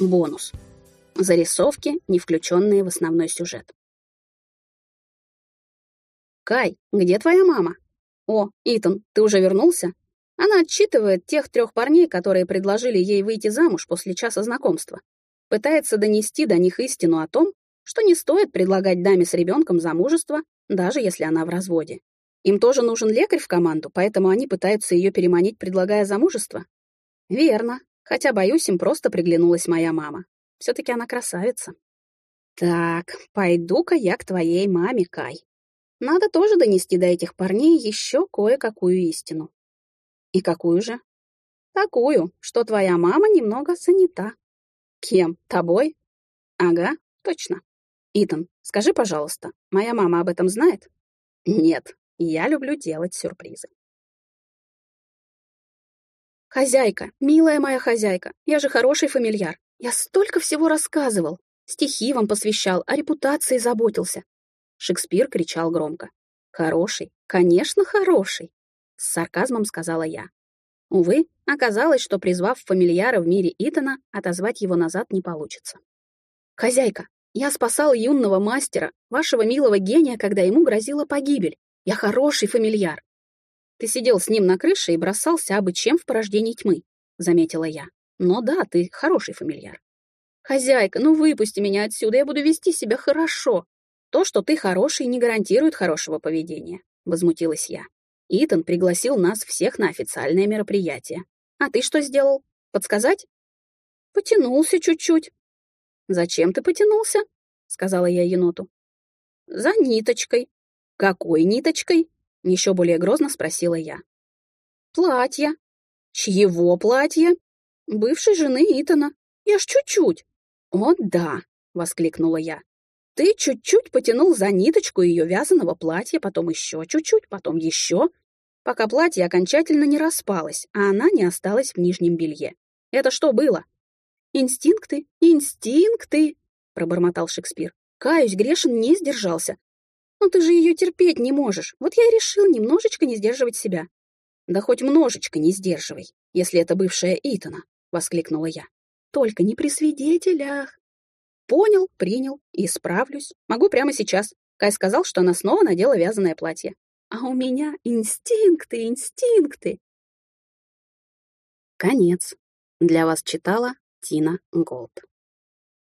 Бонус. Зарисовки, не включенные в основной сюжет. «Кай, где твоя мама?» «О, Итан, ты уже вернулся?» Она отчитывает тех трех парней, которые предложили ей выйти замуж после часа знакомства. Пытается донести до них истину о том, что не стоит предлагать даме с ребенком замужество, даже если она в разводе. Им тоже нужен лекарь в команду, поэтому они пытаются ее переманить, предлагая замужество? Верно. Хотя, боюсь, им просто приглянулась моя мама. Все-таки она красавица. Так, пойду-ка я к твоей маме, Кай. Надо тоже донести до этих парней еще кое-какую истину. И какую же? Такую, что твоя мама немного занята. Кем? Тобой? Ага, точно. Итан, скажи, пожалуйста, моя мама об этом знает? Нет, я люблю делать сюрпризы. «Хозяйка, милая моя хозяйка, я же хороший фамильяр. Я столько всего рассказывал, стихи вам посвящал, о репутации заботился». Шекспир кричал громко. «Хороший, конечно, хороший», — с сарказмом сказала я. Увы, оказалось, что, призвав фамильяра в мире Итана, отозвать его назад не получится. «Хозяйка, я спасал юного мастера, вашего милого гения, когда ему грозила погибель. Я хороший фамильяр. Ты сидел с ним на крыше и бросался абы чем в порождении тьмы, заметила я. Но да, ты хороший фамильяр. Хозяйка, ну выпусти меня отсюда, я буду вести себя хорошо. То, что ты хороший, не гарантирует хорошего поведения, возмутилась я. Итан пригласил нас всех на официальное мероприятие. А ты что сделал? Подсказать? Потянулся чуть-чуть. Зачем ты потянулся? сказала я еноту. За ниточкой. Какой ниточкой? Еще более грозно спросила я. «Платье». «Чьего платья?» «Бывшей жены Итана. Я ж чуть-чуть». «О, да!» — воскликнула я. «Ты чуть-чуть потянул за ниточку ее вязаного платья, потом еще чуть-чуть, потом еще, пока платье окончательно не распалось, а она не осталась в нижнем белье. Это что было?» «Инстинкты, инстинкты!» — пробормотал Шекспир. Каюсь, Грешин не сдержался, но ты же ее терпеть не можешь. Вот я и решил немножечко не сдерживать себя. Да хоть множечко не сдерживай, если это бывшая Итана, воскликнула я. Только не при свидетелях. Понял, принял и справлюсь. Могу прямо сейчас. Кай сказал, что она снова надела вязаное платье. А у меня инстинкты, инстинкты. Конец. Для вас читала Тина Голд.